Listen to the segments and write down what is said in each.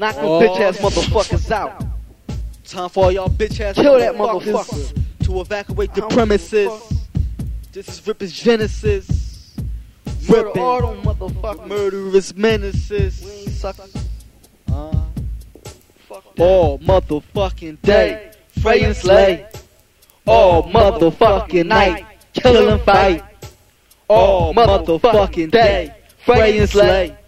Knock them Oh, bitch ass motherfuckers out. Time for all y'all bitch ass Kill that motherfucker. to evacuate the premises. This is Ripper's Genesis. Murder them motherfuckers. murderous menaces. Suckers. Uh, all motherfucking day. Frey and slay. All motherfucking night. Kill and fight. All motherfucking day. Frey and slay.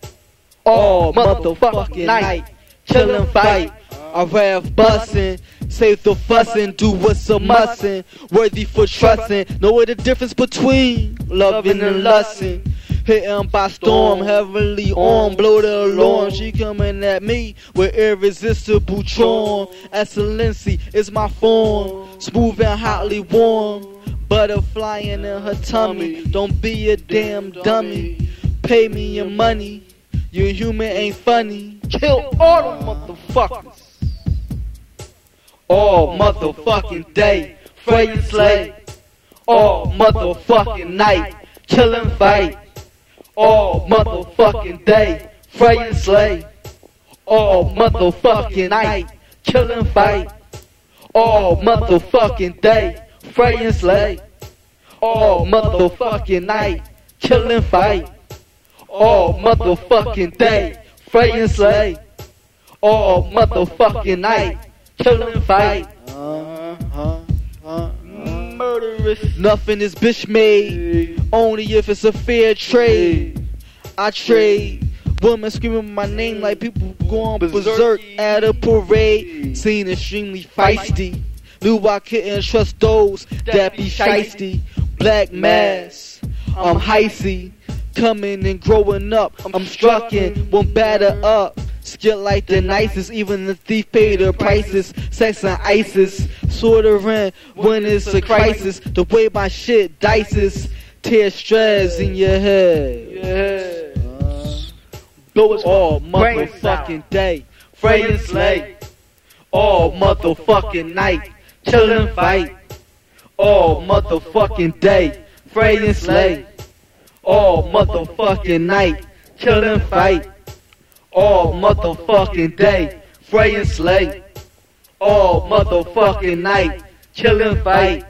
All motherfucking night. And fight. I rev bussin', save the fussin', do what's a mussin', worthy for trustin'. Know what the difference between lovin' and lustin'. Hit 'em by storm, heavenly arm, blow the alarm. She coming at me with irresistible charm. Excellency is my form, smooth and hotly warm. Butterfly in her tummy, don't be a damn dummy. Pay me your money, your human ain't funny. Kill all them motherfuckers. All motherfucking day, Frey and slay. All motherfucking night, kill and fight. All motherfucking day, Frey and slay. All motherfucking night, kill and fight. All motherfucking day, Frey and slay. All motherfucking night, kill and fight. All motherfucking day, Frey and slay. All motherfucking night, kill and fight. Uh, uh, uh, murderous. Nothing is bitch made, only if it's a fair trade. I trade. Women screaming my name like people going berserk at a parade. Seen extremely feisty. Knew I couldn't trust those that be shisty. Black mass, I'm heisty. Coming and growing up, I'm struckin', won't batter up. Skill like the nicest, even the thief pay the prices. Sex and ISIS, sort of rent when it's a crisis. The way my shit dices, tear straws in your head. Uh, Blow us all motherfucking day, and slay. All motherfucking night, chill and fight. All motherfucking day, and slay. All motherfucking night, chill and fight. All motherfucking day, Frey and slay. All motherfucking night, chill and fight.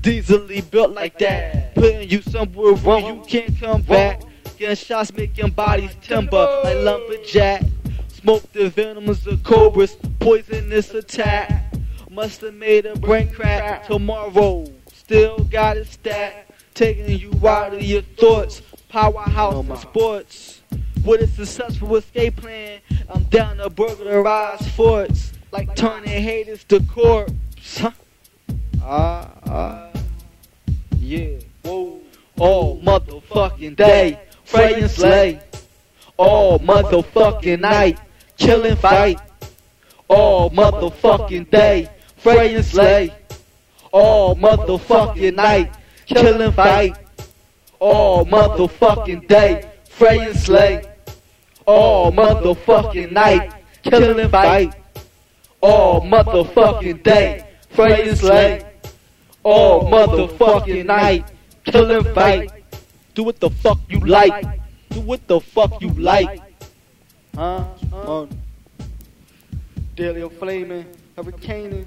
Dieselly built like that, putting you somewhere where you can't come back. Getting shots making bodies timber like lumberjack. Smoke the venoms of cobras, poisonous attack. Must have made a brain crack tomorrow. Still got it stacked, taking you out of your thoughts. Powerhouse of sports. With a successful escape plan, I'm down to burglarize forts. Like turning haters to corpse. Huh? Ah, ah, yeah. Whoa. All motherfucking day, Frey and slay. All motherfucking night, kill and fight. All motherfucking day, Frey and slay. All motherfucking night, kill and fight. All motherfucking day, Frey and slay. All motherfucking night, kill and fight. All motherfucking day, Frey and slay. All motherfucking night, kill and fight. Do what the fuck you like. Do what the fuck you like. Huh? huh? Daily flaming, hurricane.